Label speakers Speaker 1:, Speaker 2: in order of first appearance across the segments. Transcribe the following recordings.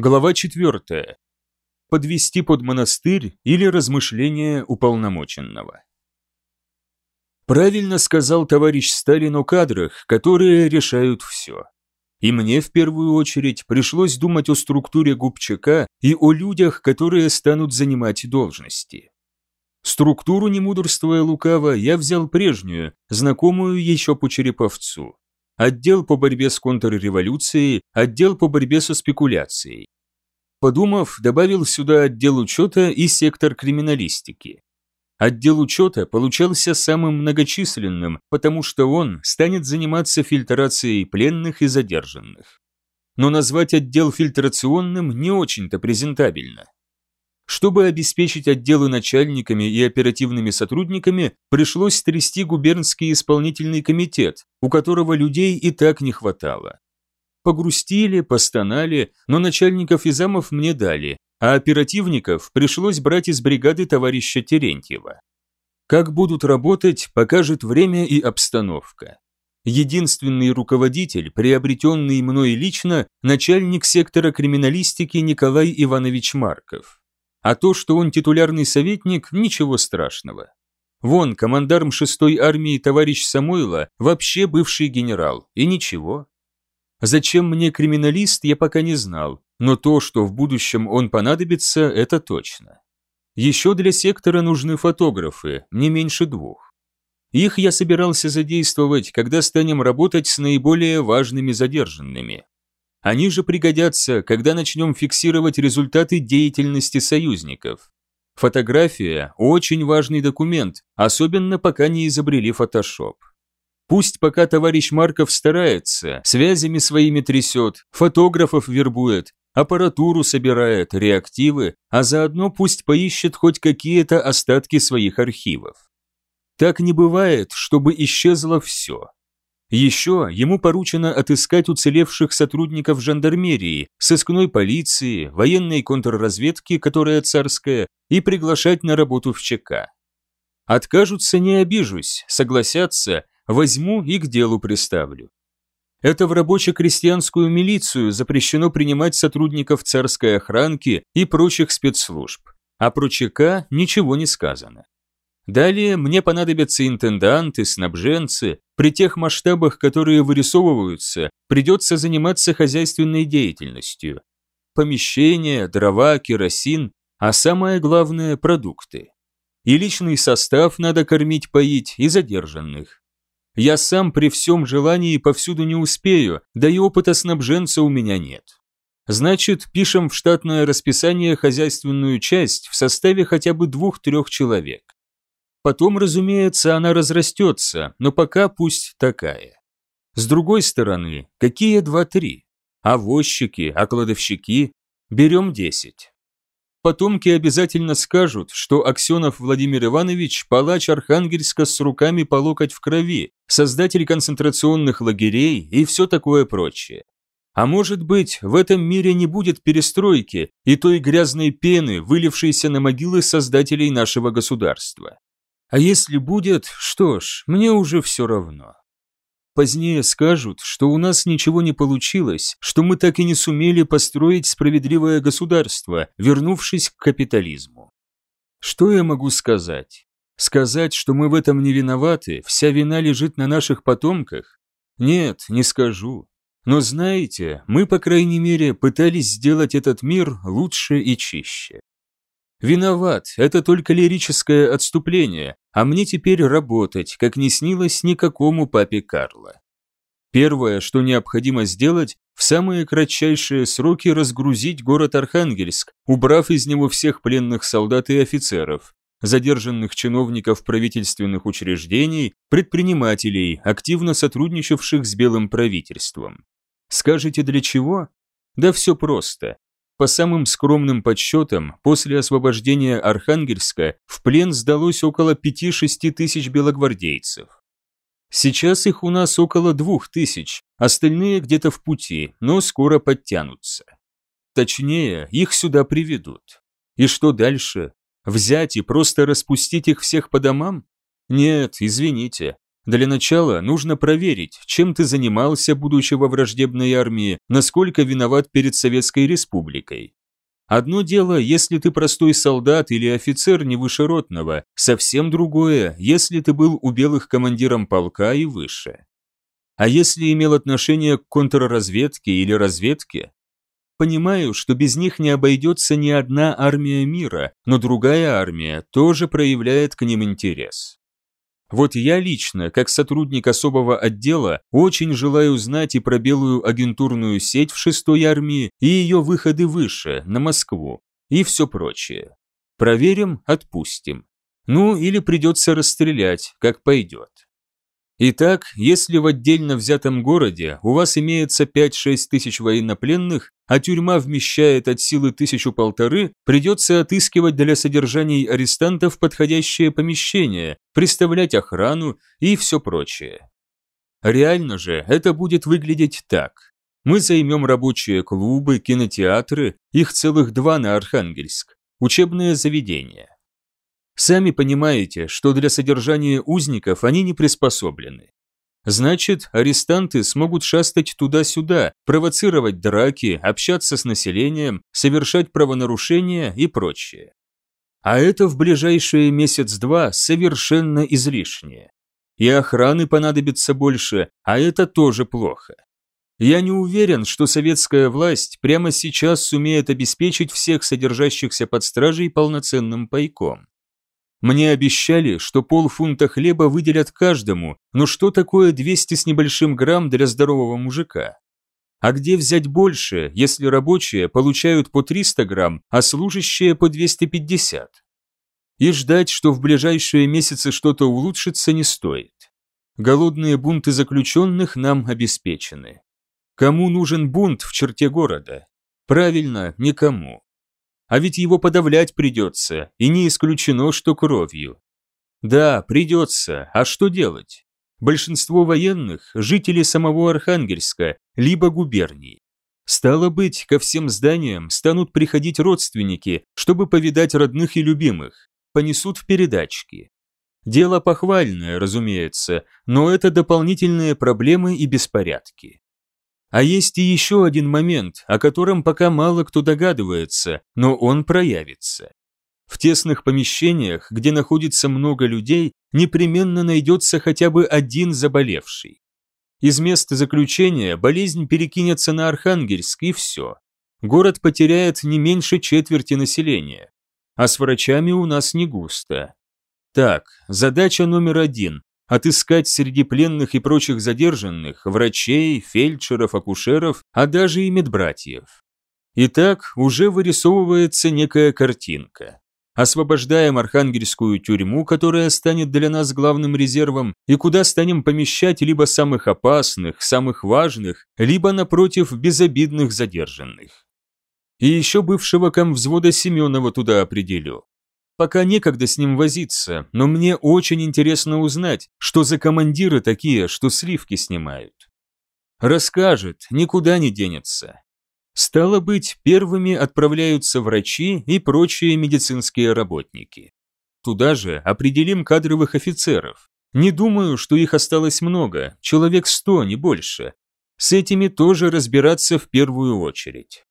Speaker 1: Глава 4. Подвести под монастырь или размышления уполномоченного. Правильно сказал товарищ Сталин о кадрах, которые решают все. И мне в первую очередь пришлось думать о структуре губчака и о людях, которые станут занимать должности. Структуру, не мудрствуя лукаво, я взял прежнюю, знакомую еще по Череповцу отдел по борьбе с контрреволюцией, отдел по борьбе со спекуляцией. Подумав, добавил сюда отдел учета и сектор криминалистики. Отдел учета получался самым многочисленным, потому что он станет заниматься фильтрацией пленных и задержанных. Но назвать отдел фильтрационным не очень-то презентабельно. Чтобы обеспечить отделы начальниками и оперативными сотрудниками, пришлось трясти губернский исполнительный комитет, у которого людей и так не хватало. Погрустили, постонали, но начальников и замов мне дали, а оперативников пришлось брать из бригады товарища Терентьева. Как будут работать, покажет время и обстановка. Единственный руководитель, приобретенный мной лично, начальник сектора криминалистики Николай Иванович Марков. А то, что он титулярный советник, ничего страшного. Вон, командарм шестой армии товарищ Самойла вообще бывший генерал, и ничего. Зачем мне криминалист, я пока не знал, но то, что в будущем он понадобится, это точно. Еще для сектора нужны фотографы, не меньше двух. Их я собирался задействовать, когда станем работать с наиболее важными задержанными. Они же пригодятся, когда начнем фиксировать результаты деятельности союзников. Фотография – очень важный документ, особенно пока не изобрели фотошоп. Пусть пока товарищ Марков старается, связями своими трясет, фотографов вербует, аппаратуру собирает, реактивы, а заодно пусть поищет хоть какие-то остатки своих архивов. Так не бывает, чтобы исчезло все. Еще ему поручено отыскать уцелевших сотрудников жандармерии, сыскной полиции, военной контрразведки, которая царская, и приглашать на работу в ЧК. Откажутся, не обижусь, согласятся, возьму и к делу приставлю. Это в рабоче-крестьянскую милицию запрещено принимать сотрудников царской охранки и прочих спецслужб, а про ЧК ничего не сказано. Далее мне понадобятся интенданты, снабженцы. При тех масштабах, которые вырисовываются, придется заниматься хозяйственной деятельностью. Помещения, дрова, керосин, а самое главное – продукты. И личный состав надо кормить, поить, и задержанных. Я сам при всем желании повсюду не успею, да и опыта снабженца у меня нет. Значит, пишем в штатное расписание хозяйственную часть в составе хотя бы двух-трех человек. Потом, разумеется, она разрастется, но пока пусть такая. С другой стороны, какие два-три? А возчики, а кладовщики? Берем десять. Потомки обязательно скажут, что Аксенов Владимир Иванович – палач Архангельска с руками по локоть в крови, создатель концентрационных лагерей и все такое прочее. А может быть, в этом мире не будет перестройки и той грязной пены, вылившейся на могилы создателей нашего государства. А если будет, что ж, мне уже все равно. Позднее скажут, что у нас ничего не получилось, что мы так и не сумели построить справедливое государство, вернувшись к капитализму. Что я могу сказать? Сказать, что мы в этом не виноваты, вся вина лежит на наших потомках? Нет, не скажу. Но знаете, мы, по крайней мере, пытались сделать этот мир лучше и чище. Виноват, это только лирическое отступление, а мне теперь работать, как не снилось никакому папе Карла. Первое, что необходимо сделать, в самые кратчайшие сроки разгрузить город Архангельск, убрав из него всех пленных солдат и офицеров, задержанных чиновников правительственных учреждений, предпринимателей, активно сотрудничавших с белым правительством. Скажете для чего? Да все просто. По самым скромным подсчетам, после освобождения Архангельска в плен сдалось около 5-6 тысяч белогвардейцев. Сейчас их у нас около двух тысяч, остальные где-то в пути, но скоро подтянутся. Точнее, их сюда приведут. И что дальше? Взять и просто распустить их всех по домам? Нет, извините. Для начала нужно проверить, чем ты занимался, будучи во враждебной армии, насколько виноват перед Советской Республикой. Одно дело, если ты простой солдат или офицер не выше ротного, совсем другое, если ты был у белых командиром полка и выше. А если имел отношение к контрразведке или разведке? Понимаю, что без них не обойдется ни одна армия мира, но другая армия тоже проявляет к ним интерес. Вот я лично, как сотрудник особого отдела, очень желаю знать и про белую агентурную сеть в шестой армии и ее выходы выше, на Москву, и все прочее. Проверим, отпустим. Ну, или придется расстрелять, как пойдет. Итак, если в отдельно взятом городе у вас имеется 5-6 тысяч военнопленных, а тюрьма вмещает от силы тысячу-полторы, придется отыскивать для содержания арестантов подходящее помещение, представлять охрану и все прочее. Реально же это будет выглядеть так. Мы займем рабочие клубы, кинотеатры, их целых два на Архангельск, учебные заведения. Сами понимаете, что для содержания узников они не приспособлены. Значит, арестанты смогут шастать туда-сюда, провоцировать драки, общаться с населением, совершать правонарушения и прочее. А это в ближайшие месяц-два совершенно излишнее. И охраны понадобится больше, а это тоже плохо. Я не уверен, что советская власть прямо сейчас сумеет обеспечить всех содержащихся под стражей полноценным пайком. Мне обещали, что полфунта хлеба выделят каждому, но что такое 200 с небольшим грамм для здорового мужика? А где взять больше, если рабочие получают по 300 грамм, а служащие по 250? И ждать, что в ближайшие месяцы что-то улучшится, не стоит. Голодные бунты заключенных нам обеспечены. Кому нужен бунт в черте города? Правильно, никому. А ведь его подавлять придется, и не исключено, что кровью. Да, придется, а что делать? Большинство военных – жители самого Архангельска, либо губерний. Стало быть, ко всем зданиям станут приходить родственники, чтобы повидать родных и любимых, понесут в передачки. Дело похвальное, разумеется, но это дополнительные проблемы и беспорядки. А есть и еще один момент, о котором пока мало кто догадывается, но он проявится. В тесных помещениях, где находится много людей, непременно найдется хотя бы один заболевший. Из места заключения болезнь перекинется на Архангельск и все. Город потеряет не меньше четверти населения. А с врачами у нас не густо. Так, задача номер один отыскать среди пленных и прочих задержанных врачей, фельдшеров, акушеров, а даже и медбратьев. Итак, уже вырисовывается некая картинка. Освобождаем архангельскую тюрьму, которая станет для нас главным резервом, и куда станем помещать либо самых опасных, самых важных, либо, напротив, безобидных задержанных. И еще бывшего комвзвода Семенова туда определю. Пока некогда с ним возиться, но мне очень интересно узнать, что за командиры такие, что сливки снимают. Расскажет, никуда не денется. Стало быть, первыми отправляются врачи и прочие медицинские работники. Туда же определим кадровых офицеров. Не думаю, что их осталось много, человек сто, не больше. С этими тоже разбираться в первую очередь.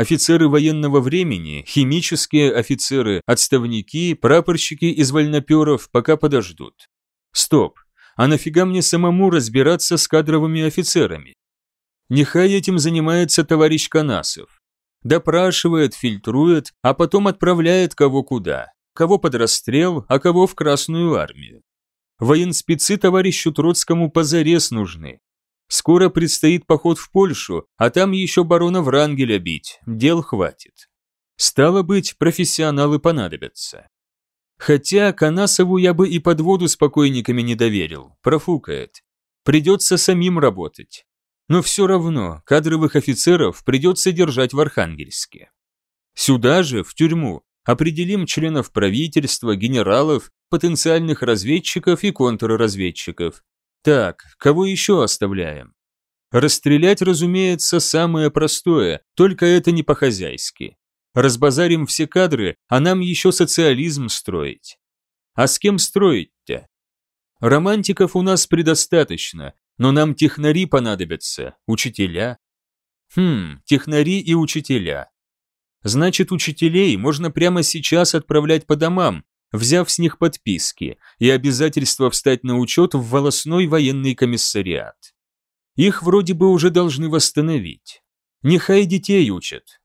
Speaker 1: Офицеры военного времени, химические офицеры, отставники, прапорщики из вольноперов пока подождут. Стоп, а нафига мне самому разбираться с кадровыми офицерами? Нехай этим занимается товарищ Канасов. Допрашивает, фильтрует, а потом отправляет кого куда. Кого под расстрел, а кого в Красную армию. Военспецы товарищу Троцкому позарез нужны. Скоро предстоит поход в Польшу, а там еще барона Врангеля бить, дел хватит. Стало быть, профессионалы понадобятся. Хотя Канасову я бы и под воду с покойниками не доверил, профукает. Придется самим работать. Но все равно кадровых офицеров придется держать в Архангельске. Сюда же, в тюрьму, определим членов правительства, генералов, потенциальных разведчиков и контрразведчиков, так, кого еще оставляем? Расстрелять, разумеется, самое простое, только это не по-хозяйски. Разбазарим все кадры, а нам еще социализм строить. А с кем строить-то? Романтиков у нас предостаточно, но нам технари понадобятся, учителя. Хм, технари и учителя. Значит, учителей можно прямо сейчас отправлять по домам, взяв с них подписки и обязательство встать на учет в волосной военный комиссариат. Их вроде бы уже должны восстановить. Нехай детей учат.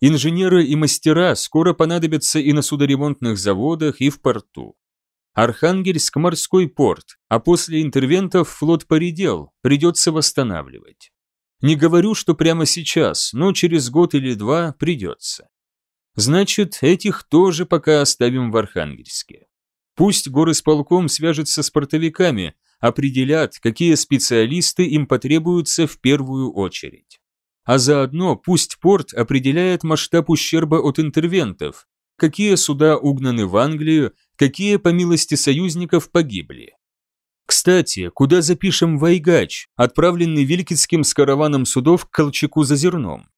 Speaker 1: Инженеры и мастера скоро понадобятся и на судоремонтных заводах, и в порту. Архангельск – морской порт, а после интервентов флот поредел, придется восстанавливать. Не говорю, что прямо сейчас, но через год или два придется. Значит, этих тоже пока оставим в Архангельске. Пусть горосполком свяжется с портовиками, определят, какие специалисты им потребуются в первую очередь. А заодно пусть порт определяет масштаб ущерба от интервентов, какие суда угнаны в Англию, какие, по милости союзников, погибли. Кстати, куда запишем Вайгач, отправленный Вилькицким с караваном судов к Колчаку за зерном?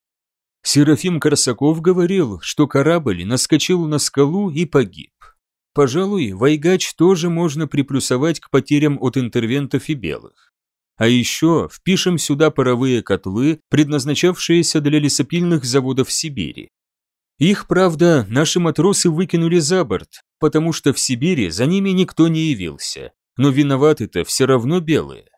Speaker 1: Серафим Корсаков говорил, что корабль наскочил на скалу и погиб. Пожалуй, Вайгач тоже можно приплюсовать к потерям от интервентов и белых. А еще впишем сюда паровые котлы, предназначавшиеся для лесопильных заводов Сибири. Их, правда, наши матросы выкинули за борт, потому что в Сибири за ними никто не явился, но виноваты-то все равно белые.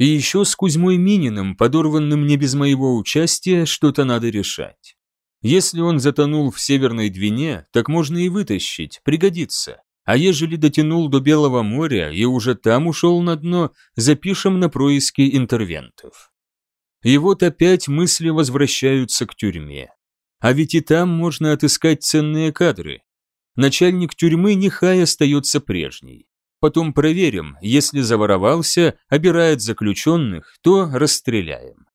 Speaker 1: И еще с Кузьмой Мининым, подорванным не без моего участия, что-то надо решать. Если он затонул в Северной Двине, так можно и вытащить, пригодится. А ежели дотянул до Белого моря и уже там ушел на дно, запишем на происки интервентов. И вот опять мысли возвращаются к тюрьме. А ведь и там можно отыскать ценные кадры. Начальник тюрьмы нехай остается прежней. Потом проверим, если заворовался, обирает заключенных, то расстреляем.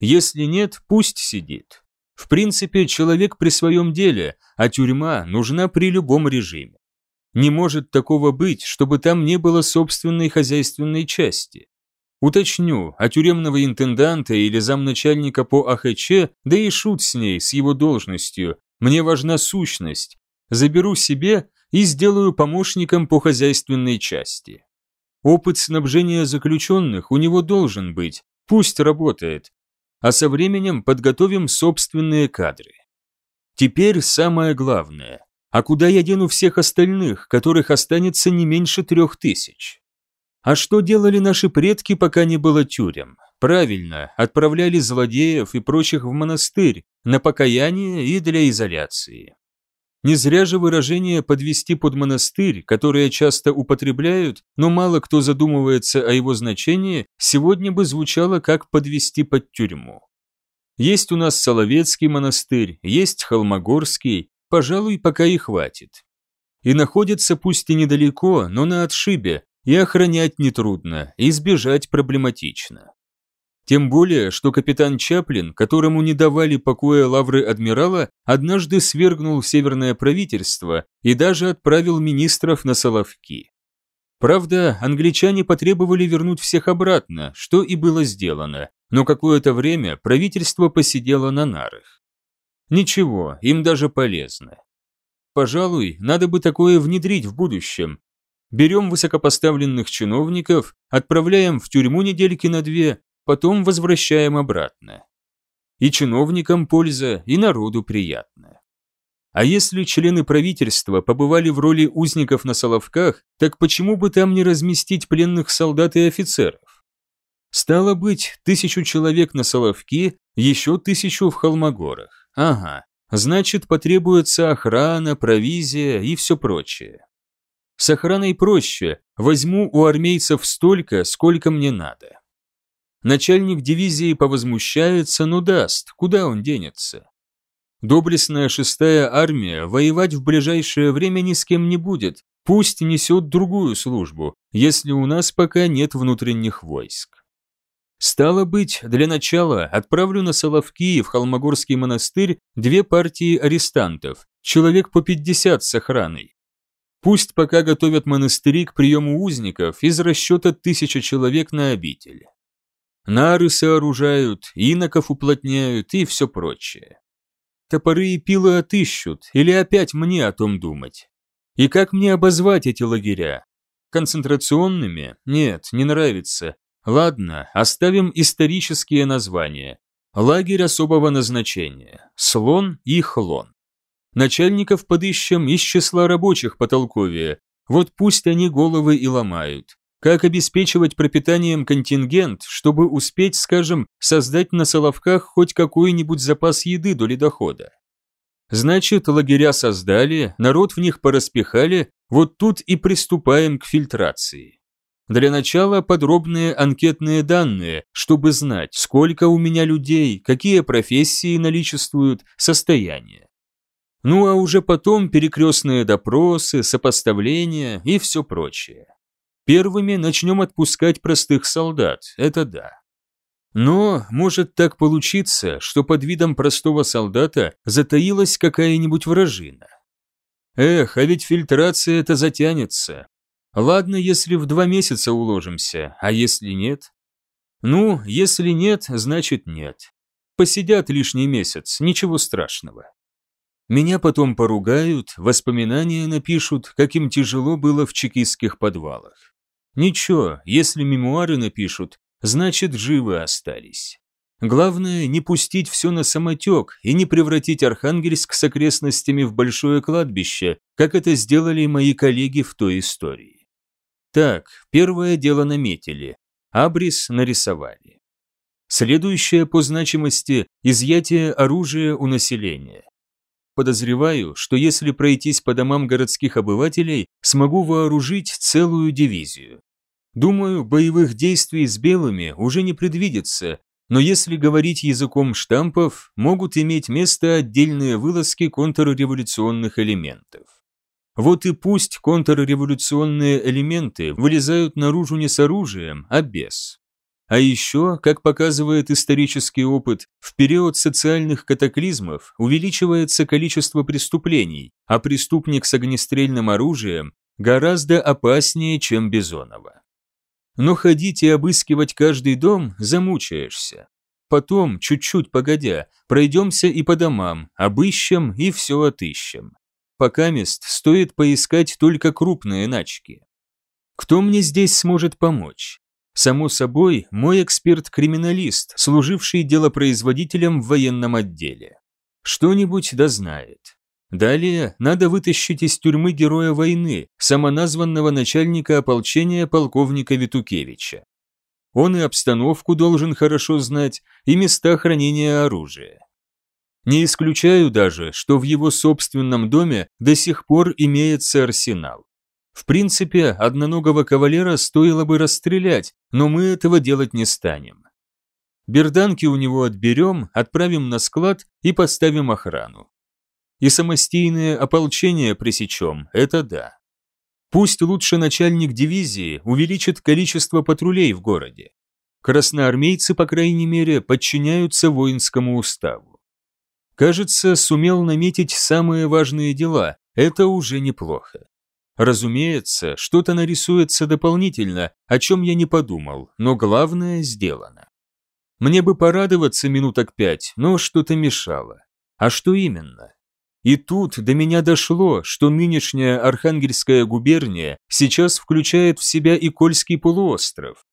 Speaker 1: Если нет, пусть сидит. В принципе, человек при своем деле, а тюрьма нужна при любом режиме. Не может такого быть, чтобы там не было собственной хозяйственной части. Уточню, а тюремного интенданта или замначальника по АХЧ, да и шут с ней, с его должностью, мне важна сущность. Заберу себе и сделаю помощником по хозяйственной части. Опыт снабжения заключенных у него должен быть, пусть работает, а со временем подготовим собственные кадры. Теперь самое главное. А куда я дену всех остальных, которых останется не меньше трех тысяч? А что делали наши предки, пока не было тюрем? Правильно, отправляли злодеев и прочих в монастырь, на покаяние и для изоляции. Не зря же выражение «подвести под монастырь», которое часто употребляют, но мало кто задумывается о его значении, сегодня бы звучало как «подвести под тюрьму». Есть у нас Соловецкий монастырь, есть Холмогорский, пожалуй, пока и хватит. И находится пусть и недалеко, но на отшибе, и охранять нетрудно, и сбежать проблематично. Тем более, что капитан Чаплин, которому не давали покоя лавры адмирала, однажды свергнул северное правительство и даже отправил министров на Соловки. Правда, англичане потребовали вернуть всех обратно, что и было сделано, но какое-то время правительство посидело на нарах. Ничего, им даже полезно. Пожалуй, надо бы такое внедрить в будущем. Берем высокопоставленных чиновников, отправляем в тюрьму недельки на две, потом возвращаем обратно. И чиновникам польза, и народу приятно. А если члены правительства побывали в роли узников на Соловках, так почему бы там не разместить пленных солдат и офицеров? Стало быть, тысячу человек на Соловки, еще тысячу в Холмогорах. Ага, значит, потребуется охрана, провизия и все прочее. С охраной проще, возьму у армейцев столько, сколько мне надо. Начальник дивизии повозмущается, но даст, куда он денется. Доблестная шестая армия воевать в ближайшее время ни с кем не будет, пусть несет другую службу, если у нас пока нет внутренних войск. Стало быть, для начала отправлю на Соловки в Холмогорский монастырь две партии арестантов, человек по 50 с охраной. Пусть пока готовят монастыри к приему узников из расчета тысяча человек на обитель. Нары сооружают, иноков уплотняют и все прочее. Топоры и пилы отыщут, или опять мне о том думать? И как мне обозвать эти лагеря? Концентрационными? Нет, не нравится. Ладно, оставим исторические названия. Лагерь особого назначения. Слон и Хлон. Начальников подыщем из числа рабочих по толковее. Вот пусть они головы и ломают. Как обеспечивать пропитанием контингент, чтобы успеть, скажем, создать на Соловках хоть какой-нибудь запас еды до ледохода? Значит, лагеря создали, народ в них пораспихали, вот тут и приступаем к фильтрации. Для начала подробные анкетные данные, чтобы знать, сколько у меня людей, какие профессии наличествуют, состояние. Ну а уже потом перекрестные допросы, сопоставления и все прочее. Первыми начнем отпускать простых солдат, это да. Но может так получиться, что под видом простого солдата затаилась какая-нибудь вражина. Эх, а ведь фильтрация это затянется. Ладно, если в два месяца уложимся, а если нет? Ну, если нет, значит нет. Посидят лишний месяц, ничего страшного. Меня потом поругают, воспоминания напишут, как им тяжело было в чекистских подвалах. Ничего, если мемуары напишут, значит, живы остались. Главное, не пустить все на самотек и не превратить Архангельск с окрестностями в большое кладбище, как это сделали мои коллеги в той истории. Так, первое дело наметили, абрис нарисовали. Следующее по значимости – изъятие оружия у населения. Подозреваю, что если пройтись по домам городских обывателей, смогу вооружить целую дивизию. Думаю, боевых действий с белыми уже не предвидится, но если говорить языком штампов, могут иметь место отдельные вылазки контрреволюционных элементов. Вот и пусть контрреволюционные элементы вылезают наружу не с оружием, а без. А еще, как показывает исторический опыт, в период социальных катаклизмов увеличивается количество преступлений, а преступник с огнестрельным оружием гораздо опаснее, чем Бизонова. Но ходить и обыскивать каждый дом замучаешься. Потом, чуть-чуть погодя, пройдемся и по домам, обыщем и все отыщем. Пока мест стоит поискать только крупные начки. Кто мне здесь сможет помочь? Само собой, мой эксперт-криминалист, служивший делопроизводителем в военном отделе. Что-нибудь да знает. Далее надо вытащить из тюрьмы героя войны, самоназванного начальника ополчения полковника Витукевича. Он и обстановку должен хорошо знать, и места хранения оружия. Не исключаю даже, что в его собственном доме до сих пор имеется арсенал. В принципе, одноногого кавалера стоило бы расстрелять, но мы этого делать не станем. Берданки у него отберем, отправим на склад и поставим охрану. И самостийное ополчение пресечем, это да. Пусть лучше начальник дивизии увеличит количество патрулей в городе. Красноармейцы, по крайней мере, подчиняются воинскому уставу. Кажется, сумел наметить самые важные дела, это уже неплохо. Разумеется, что-то нарисуется дополнительно, о чем я не подумал, но главное сделано. Мне бы порадоваться минуток пять, но что-то мешало. А что именно? И тут до меня дошло, что нынешняя Архангельская губерния сейчас включает в себя и Кольский полуостров.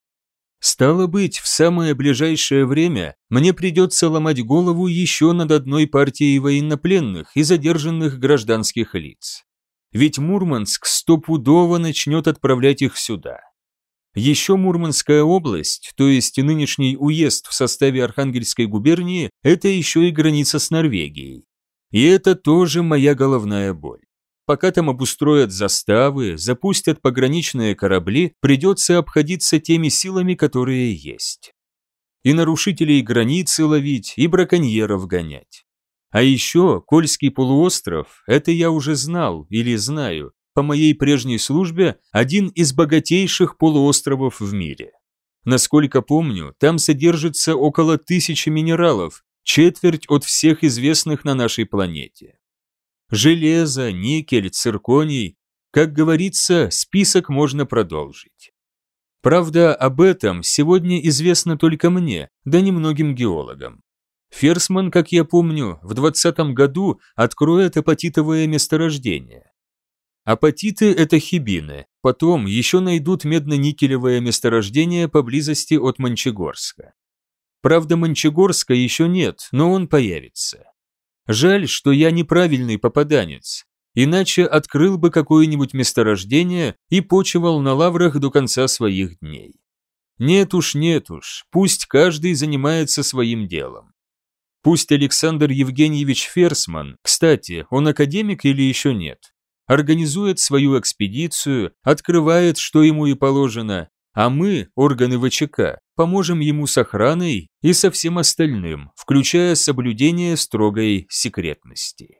Speaker 1: Стало быть, в самое ближайшее время мне придется ломать голову еще над одной партией военнопленных и задержанных гражданских лиц ведь Мурманск стопудово начнет отправлять их сюда. Еще Мурманская область, то есть нынешний уезд в составе Архангельской губернии, это еще и граница с Норвегией. И это тоже моя головная боль. Пока там обустроят заставы, запустят пограничные корабли, придется обходиться теми силами, которые есть. И нарушителей границы ловить, и браконьеров гонять. А еще Кольский полуостров, это я уже знал или знаю, по моей прежней службе один из богатейших полуостровов в мире. Насколько помню, там содержится около тысячи минералов, четверть от всех известных на нашей планете. Железо, никель, цирконий, как говорится, список можно продолжить. Правда, об этом сегодня известно только мне, да немногим геологам. Ферсман, как я помню, в 20 году откроет апатитовое месторождение. Апатиты – это хибины, Потом еще найдут медно-никелевое месторождение поблизости от Мончегорска. Правда, Мончегорска еще нет, но он появится. Жаль, что я неправильный попаданец, иначе открыл бы какое-нибудь месторождение и почивал на лаврах до конца своих дней. Нет уж, нет уж, пусть каждый занимается своим делом. Пусть Александр Евгеньевич Ферсман, кстати, он академик или еще нет, организует свою экспедицию, открывает, что ему и положено, а мы, органы ВЧК, поможем ему с охраной и со всем остальным, включая соблюдение строгой секретности.